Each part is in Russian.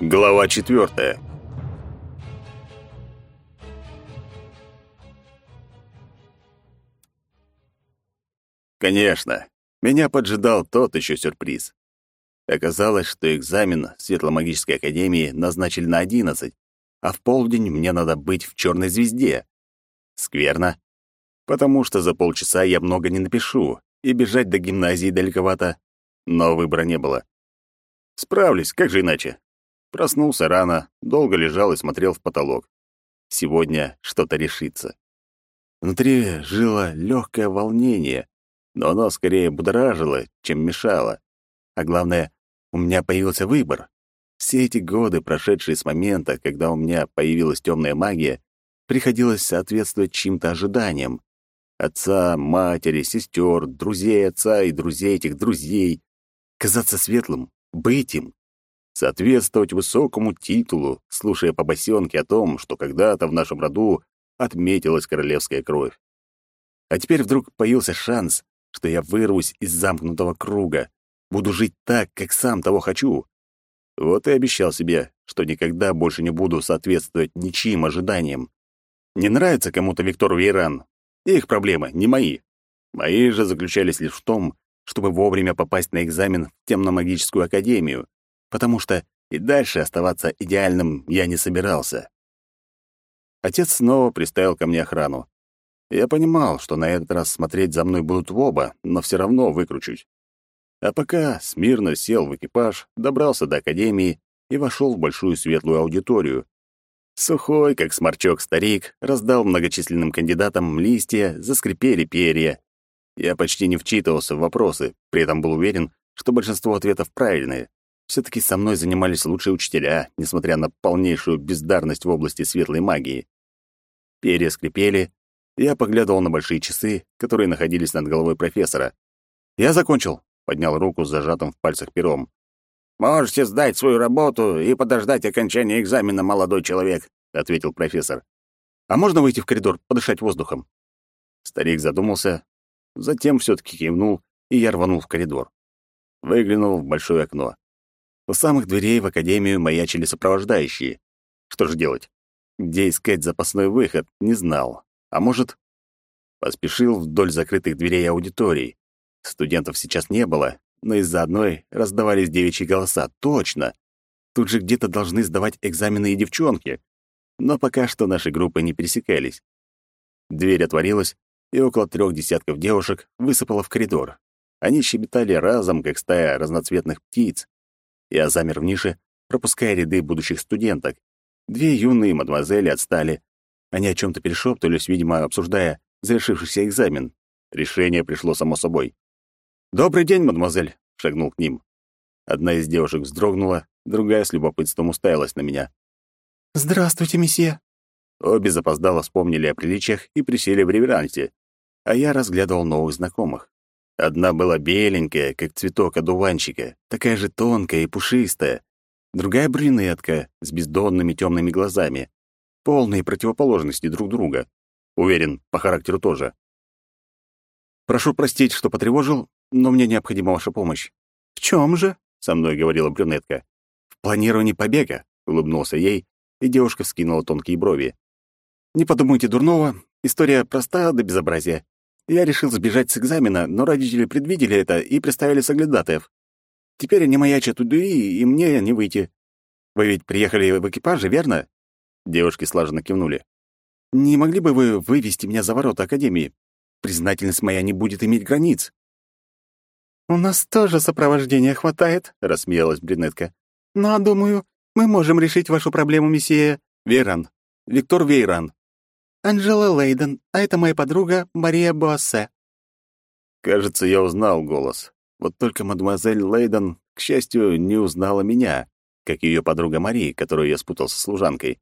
Глава четвертая. Конечно, меня поджидал тот еще сюрприз. Оказалось, что экзамен в Светломагической академии назначили на одиннадцать, а в полдень мне надо быть в черной звезде. Скверно, потому что за полчаса я много не напишу, и бежать до гимназии далековато, но выбора не было. Справлюсь, как же иначе? Проснулся рано, долго лежал и смотрел в потолок. Сегодня что-то решится. Внутри жило легкое волнение, но оно скорее будоражило, чем мешало. А главное, у меня появился выбор. Все эти годы, прошедшие с момента, когда у меня появилась темная магия, приходилось соответствовать чьим-то ожиданиям. Отца, матери, сестер, друзей отца и друзей этих друзей. Казаться светлым, быть им соответствовать высокому титулу, слушая побосенки о том, что когда-то в нашем роду отметилась королевская кровь. А теперь вдруг появился шанс, что я вырвусь из замкнутого круга, буду жить так, как сам того хочу. Вот и обещал себе, что никогда больше не буду соответствовать ничьим ожиданиям. Не нравится кому-то Виктор Вейран. Их проблемы, не мои. Мои же заключались лишь в том, чтобы вовремя попасть на экзамен в темно-магическую академию, потому что и дальше оставаться идеальным я не собирался. Отец снова приставил ко мне охрану. Я понимал, что на этот раз смотреть за мной будут в оба, но все равно выкручусь. А пока смирно сел в экипаж, добрался до академии и вошел в большую светлую аудиторию. Сухой, как сморчок старик, раздал многочисленным кандидатам листья, заскрипели перья. Я почти не вчитывался в вопросы, при этом был уверен, что большинство ответов правильные. Все-таки со мной занимались лучшие учителя, несмотря на полнейшую бездарность в области светлой магии. Перья скрипели, я поглядывал на большие часы, которые находились над головой профессора. «Я закончил», — поднял руку с зажатым в пальцах пером. «Можете сдать свою работу и подождать окончания экзамена, молодой человек», — ответил профессор. «А можно выйти в коридор, подышать воздухом?» Старик задумался, затем все таки кивнул, и я рванул в коридор. Выглянул в большое окно. У самых дверей в академию маячили сопровождающие. Что же делать? Где искать запасной выход, не знал. А может... Поспешил вдоль закрытых дверей аудиторий. Студентов сейчас не было, но из-за одной раздавались девичьи голоса. Точно! Тут же где-то должны сдавать экзамены и девчонки. Но пока что наши группы не пересекались. Дверь отворилась, и около трех десятков девушек высыпало в коридор. Они щебетали разом, как стая разноцветных птиц. Я замер в нише, пропуская ряды будущих студенток. Две юные мадемуазели отстали. Они о чем то перешептывались, видимо, обсуждая завершившийся экзамен. Решение пришло само собой. «Добрый день, мадемуазель!» — шагнул к ним. Одна из девушек вздрогнула, другая с любопытством уставилась на меня. «Здравствуйте, месье!» Обе запоздало вспомнили о приличиях и присели в реверансе, а я разглядывал новых знакомых. Одна была беленькая, как цветок одуванчика, такая же тонкая и пушистая. Другая брюнетка с бездонными темными глазами. Полные противоположности друг друга. Уверен, по характеру тоже. «Прошу простить, что потревожил, но мне необходима ваша помощь». «В чем же?» — со мной говорила брюнетка. «В планировании побега», — улыбнулся ей, и девушка вскинула тонкие брови. «Не подумайте дурного, история проста до безобразия. Я решил сбежать с экзамена, но родители предвидели это и приставили соглядатаев. Теперь они маячат у двери, и мне не выйти. Вы ведь приехали в экипаже, верно?» Девушки слаженно кивнули. «Не могли бы вы вывести меня за ворота Академии? Признательность моя не будет иметь границ». «У нас тоже сопровождения хватает», — рассмеялась брюнетка. «Но, думаю, мы можем решить вашу проблему, месье...» «Вейран. Виктор Вейран», Анжела Лейден, а это моя подруга Мария Буассе». Кажется, я узнал голос. Вот только мадемуазель Лейден, к счастью, не узнала меня, как ее подруга Мария, которую я спутал со служанкой.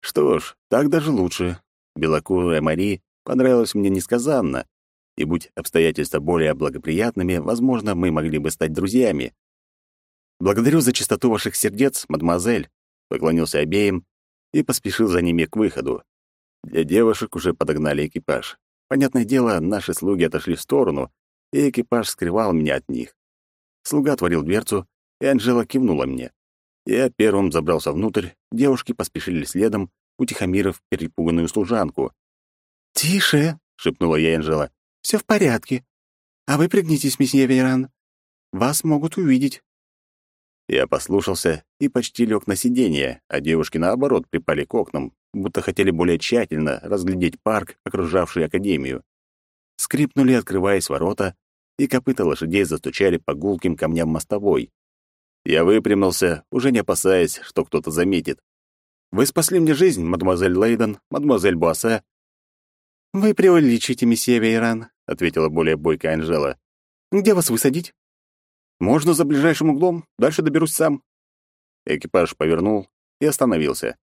Что ж, так даже лучше. Белокурая Мария понравилась мне несказанно, и будь обстоятельства более благоприятными, возможно, мы могли бы стать друзьями. «Благодарю за чистоту ваших сердец, мадемуазель», — поклонился обеим и поспешил за ними к выходу. Для девушек уже подогнали экипаж. Понятное дело, наши слуги отошли в сторону, и экипаж скрывал меня от них. Слуга отворил дверцу, и Анжела кивнула мне. Я первым забрался внутрь, девушки поспешили следом, утихомирив перепуганную служанку. «Тише!» — шепнула я Анжела. «Все в порядке. А вы пригнитесь, месье Вейран. Вас могут увидеть». Я послушался и почти лег на сиденье, а девушки, наоборот, припали к окнам, будто хотели более тщательно разглядеть парк, окружавший Академию. Скрипнули, открываясь ворота, и копыта лошадей застучали по гулким камням мостовой. Я выпрямился, уже не опасаясь, что кто-то заметит. «Вы спасли мне жизнь, мадемуазель Лейден, мадемуазель Буассе». «Вы преувеличите, месье Вейран», — ответила более бойкая Анжела. «Где вас высадить?» «Можно за ближайшим углом, дальше доберусь сам». Экипаж повернул и остановился.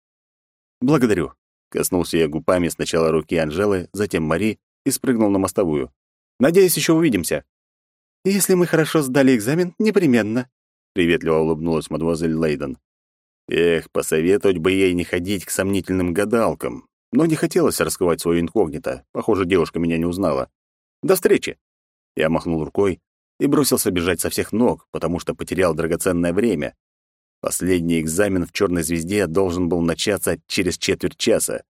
«Благодарю», — коснулся я губами сначала руки Анжелы, затем Мари и спрыгнул на мостовую. «Надеюсь, еще увидимся». «Если мы хорошо сдали экзамен, непременно», — приветливо улыбнулась мадемуазель Лейден. Эх, посоветовать бы ей не ходить к сомнительным гадалкам. Но не хотелось раскрывать свое инкогнито. Похоже, девушка меня не узнала. «До встречи!» Я махнул рукой и бросился бежать со всех ног, потому что потерял драгоценное время. Последний экзамен в «Черной звезде» должен был начаться через четверть часа.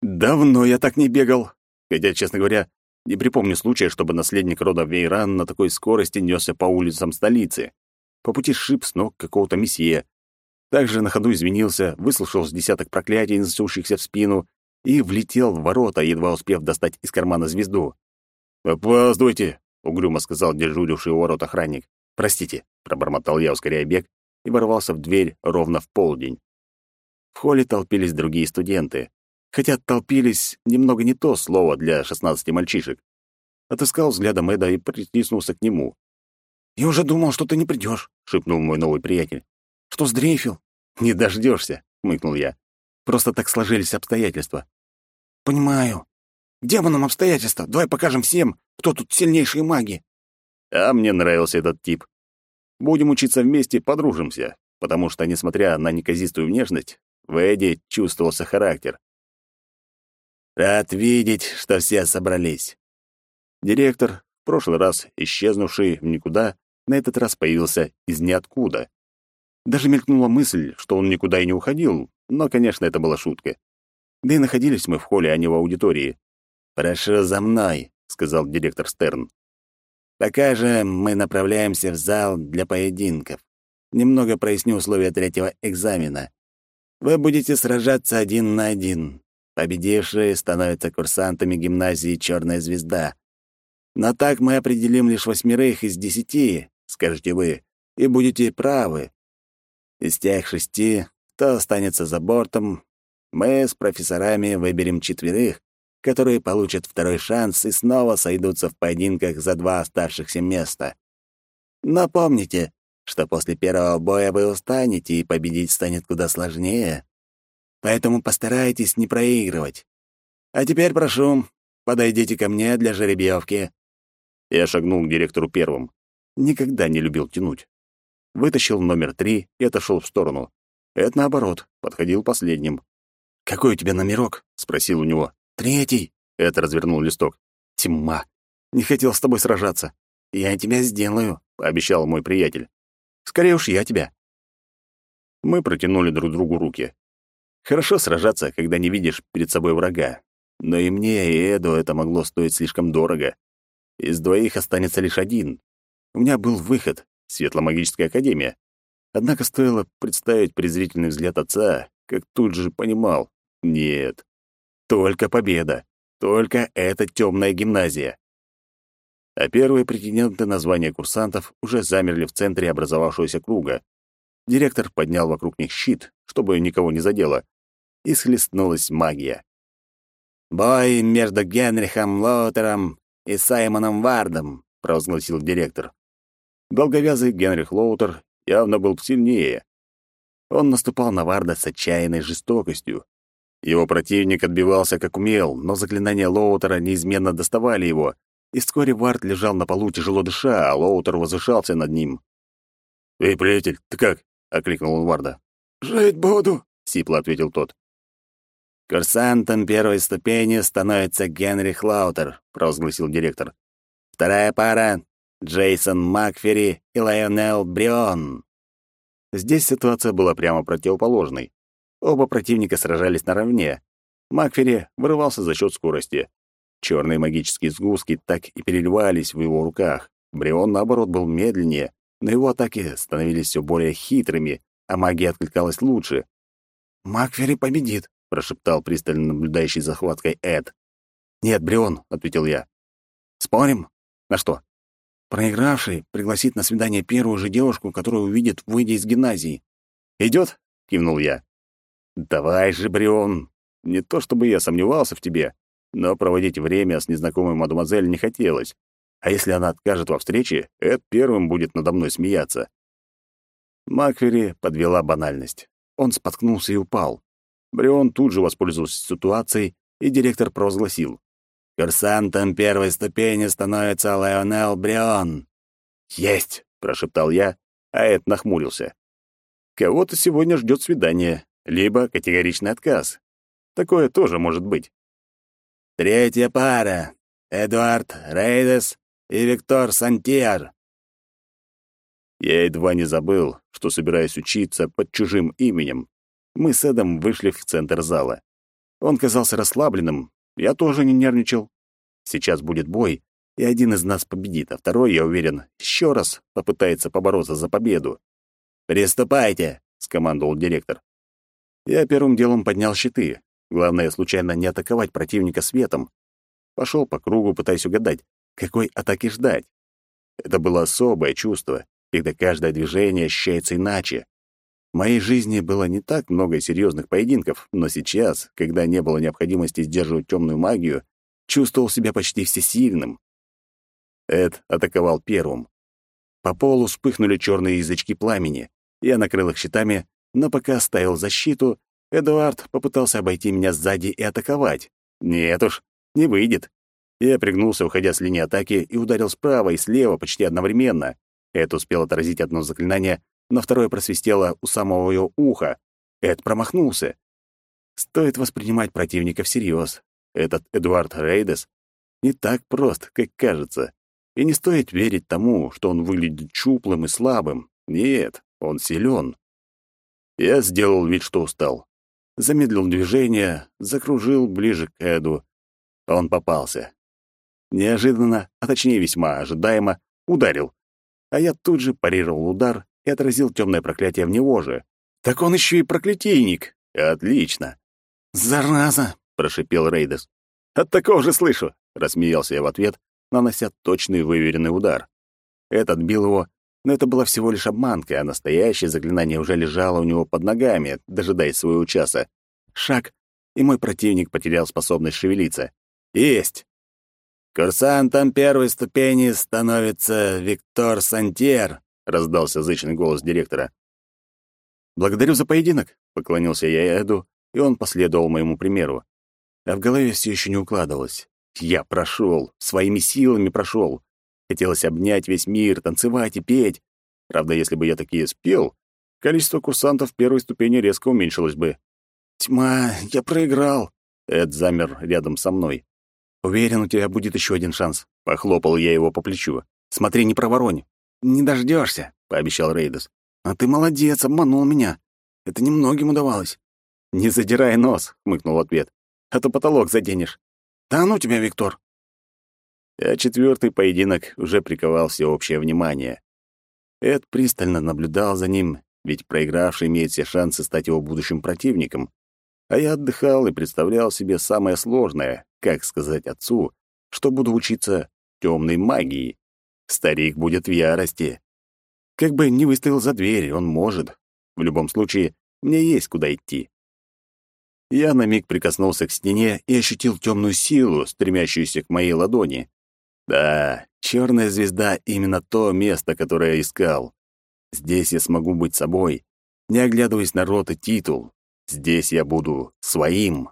Давно я так не бегал. Хотя, честно говоря, не припомню случая, чтобы наследник рода Вейран на такой скорости несся по улицам столицы. По пути сшиб с ног какого-то месье. Также на ходу извинился, выслушал с десяток проклятий, несущихся в спину, и влетел в ворота, едва успев достать из кармана звезду. «Опаздывайте!» — угрюмо сказал дежуривший у ворот охранник. «Простите», — пробормотал я, ускоряя бег, и ворвался в дверь ровно в полдень. В холле толпились другие студенты. Хотя толпились немного не то слово для шестнадцати мальчишек. Отыскал взглядом Эда и притиснулся к нему. «Я уже думал, что ты не придешь», — шепнул мой новый приятель. «Что сдрейфил?» «Не дождешься», — хмыкнул я. «Просто так сложились обстоятельства». «Понимаю. К демонам обстоятельства. Давай покажем всем, кто тут сильнейшие маги». А мне нравился этот тип. Будем учиться вместе, подружимся, потому что, несмотря на неказистую внешность, в Эдди чувствовался характер. Рад видеть, что все собрались. Директор, в прошлый раз исчезнувший в никуда, на этот раз появился из ниоткуда. Даже мелькнула мысль, что он никуда и не уходил, но, конечно, это была шутка. Да и находились мы в холле, а не в аудитории. «Прошу за мной», — сказал директор Стерн. «Пока же мы направляемся в зал для поединков. Немного проясню условия третьего экзамена. Вы будете сражаться один на один. Победившие становятся курсантами гимназии «Черная звезда». Но так мы определим лишь восьмерых из десяти, скажете вы, и будете правы. Из тех шести, кто останется за бортом, мы с профессорами выберем четверых, которые получат второй шанс и снова сойдутся в поединках за два оставшихся места. Но помните, что после первого боя вы устанете, и победить станет куда сложнее. Поэтому постарайтесь не проигрывать. А теперь прошу, подойдите ко мне для жеребьевки. Я шагнул к директору первым. Никогда не любил тянуть вытащил номер три и отошел в сторону. Это наоборот, подходил последним. «Какой у тебя номерок?» — спросил у него. «Третий». Это развернул листок. «Тьма. Не хотел с тобой сражаться. Я тебя сделаю», — пообещал мой приятель. «Скорее уж я тебя». Мы протянули друг другу руки. Хорошо сражаться, когда не видишь перед собой врага. Но и мне, и Эду это могло стоить слишком дорого. Из двоих останется лишь один. У меня был выход, Светломагическая академия. Однако стоило представить презрительный взгляд отца, как тут же понимал. Нет, только победа, только эта темная гимназия. А первые претенденты на звание курсантов уже замерли в центре образовавшегося круга. Директор поднял вокруг них щит, чтобы никого не задело, и схлестнулась магия. «Бой между Генрихом Лоутером и Саймоном Вардом», — провозгласил директор. Долговязый Генрих Лоутер явно был сильнее. Он наступал на Варда с отчаянной жестокостью. Его противник отбивался как умел, но заклинания Лоутера неизменно доставали его, и вскоре Вард лежал на полу тяжело дыша, а Лоутер возвышался над ним. «Эй, приятель, ты как?» — окликнул он Варда. «Жить буду», — сипло ответил тот. «Курсантом первой ступени становится Генрих Лаутер», — провозгласил директор. «Вторая пара Джейсон Макфери и Лайонел Брион. Здесь ситуация была прямо противоположной. Оба противника сражались наравне. Макфери вырывался за счет скорости. Черные магические сгустки так и переливались в его руках. Брион, наоборот, был медленнее, но его атаки становились все более хитрыми, а магия откликалась лучше. «Макфери победит», — прошептал пристально наблюдающий за хваткой Эд. «Нет, Брион», — ответил я. «Спорим?» «На что?» «Проигравший пригласит на свидание первую же девушку, которую увидит, выйдя из гимназии». «Идет?» — кивнул я. «Давай же, Брион. Не то чтобы я сомневался в тебе, но проводить время с незнакомой мадемуазель не хотелось. А если она откажет во встрече, Эд первым будет надо мной смеяться». Маквери подвела банальность. Он споткнулся и упал. Брион тут же воспользовался ситуацией, и директор провозгласил. «Курсантом первой ступени становится Леонел Брион». «Есть!» — прошептал я, а Эд нахмурился. «Кого-то сегодня ждет свидание, либо категоричный отказ. Такое тоже может быть». «Третья пара. Эдуард Рейдес и Виктор Сантьяр». Я едва не забыл, что собираюсь учиться под чужим именем. Мы с Эдом вышли в центр зала. Он казался расслабленным, я тоже не нервничал. Сейчас будет бой, и один из нас победит, а второй, я уверен, еще раз попытается побороться за победу. «Приступайте!» — скомандовал директор. Я первым делом поднял щиты. Главное, случайно не атаковать противника светом. Пошел по кругу, пытаясь угадать, какой атаки ждать. Это было особое чувство, когда каждое движение ощущается иначе. В моей жизни было не так много серьезных поединков, но сейчас, когда не было необходимости сдерживать темную магию, чувствовал себя почти всесильным. Эд атаковал первым. По полу вспыхнули черные язычки пламени. Я накрыл их щитами, но пока оставил защиту, Эдуард попытался обойти меня сзади и атаковать. Нет уж, не выйдет. Я пригнулся, уходя с линии атаки, и ударил справа и слева почти одновременно. Эд успел отразить одно заклинание, но второе просвистело у самого его уха. Эд промахнулся. Стоит воспринимать противника всерьез. Этот Эдуард Рейдес не так прост, как кажется. И не стоит верить тому, что он выглядит чуплым и слабым. Нет, он силен. Я сделал вид, что устал. Замедлил движение, закружил ближе к Эду. Он попался. Неожиданно, а точнее весьма ожидаемо, ударил а я тут же парировал удар и отразил темное проклятие в него же. Так он еще и проклятийник. Отлично. Зараза, прошипел Рейдес. От такого же слышу, рассмеялся я в ответ, нанося точный выверенный удар. Этот бил его, но это была всего лишь обманка, а настоящее заклинание уже лежало у него под ногами, дожидаясь своего часа. Шаг, и мой противник потерял способность шевелиться. Есть! «Курсантом первой ступени становится Виктор Сантьер», — раздался зычный голос директора. «Благодарю за поединок», — поклонился я Эду, и он последовал моему примеру. А в голове все еще не укладывалось. Я прошел, своими силами прошел. Хотелось обнять весь мир, танцевать и петь. Правда, если бы я такие спел, количество курсантов первой ступени резко уменьшилось бы. «Тьма, я проиграл!» Эд замер рядом со мной. «Уверен, у тебя будет еще один шанс», — похлопал я его по плечу. «Смотри, не проворонь». «Не дождешься, пообещал Рейдус. «А ты молодец, обманул меня. Это немногим удавалось». «Не задирай нос», — хмыкнул ответ. «А то потолок заденешь». «Да ну тебя, Виктор!» А четвертый поединок уже приковал всеобщее внимание. Эд пристально наблюдал за ним, ведь проигравший имеет все шансы стать его будущим противником. А я отдыхал и представлял себе самое сложное, как сказать отцу, что буду учиться темной магии. Старик будет в ярости. Как бы не выставил за дверь, он может. В любом случае, мне есть куда идти. Я на миг прикоснулся к стене и ощутил темную силу, стремящуюся к моей ладони. Да, черная звезда — именно то место, которое я искал. Здесь я смогу быть собой, не оглядываясь на рот и титул. Здесь я буду своим.